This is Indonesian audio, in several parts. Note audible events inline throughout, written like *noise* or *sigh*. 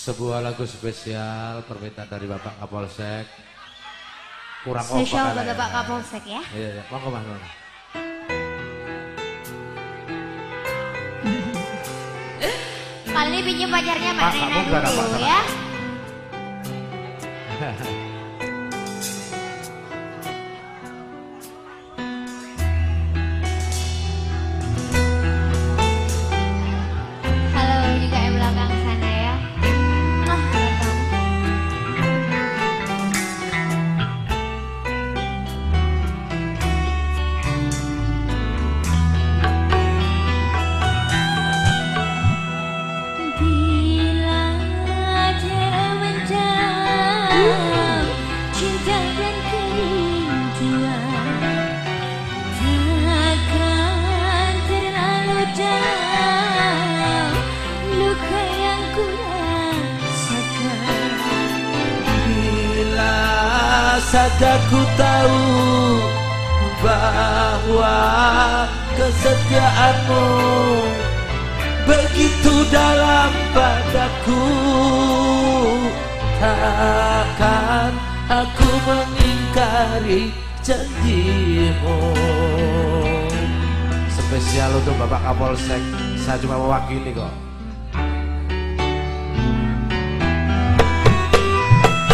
Sebuah lagu spesial permintaan dari Bapak Kapolsek. Kurang Spesial buat Bapak? Kapolsek ya. Iya, iya. Monggo Mas. Kali ini pinjam pacarnya Pak, gak dulu ya. *laughs* saja ku tahu bahwa kesetiaanmu begitu dalam padaku aku mengingkari janjimu Spesial untuk Bapak Kapolsek. Saya cuma mewakili kok.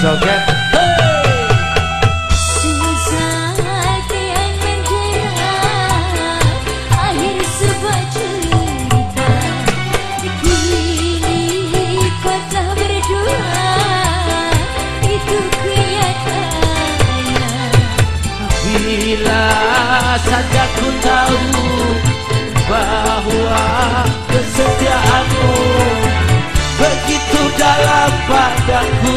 Joget. Sesaat Bila saja ku tahu bahwa kesetiaanmu begitu dalam padaku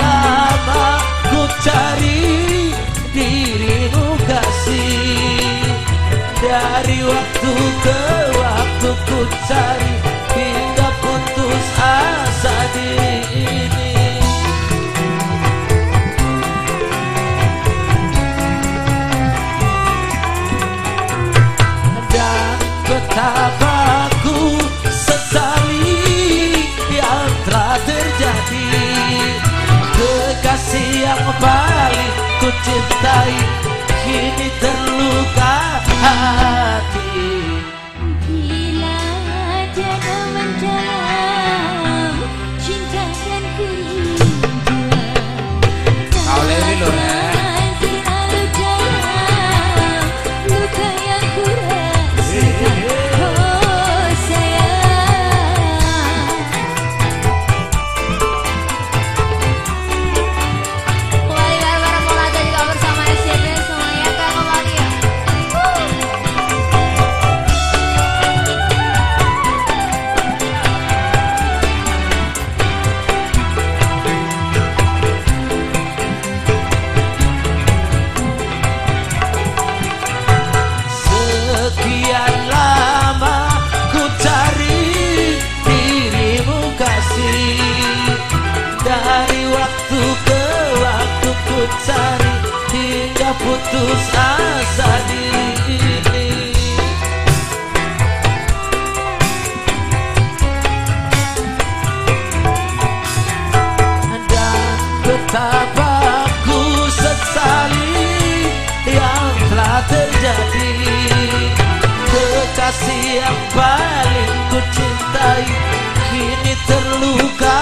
Lama ku cari dirimu kasih. Dari waktu ke waktu ku cari Hingga putus asa diri ku cintai waktu ke waktu ku cari Hingga putus asa diri. Dan betapa ku sesali yang telah terjadi. Kekasih yang paling ku cintai Kini terluka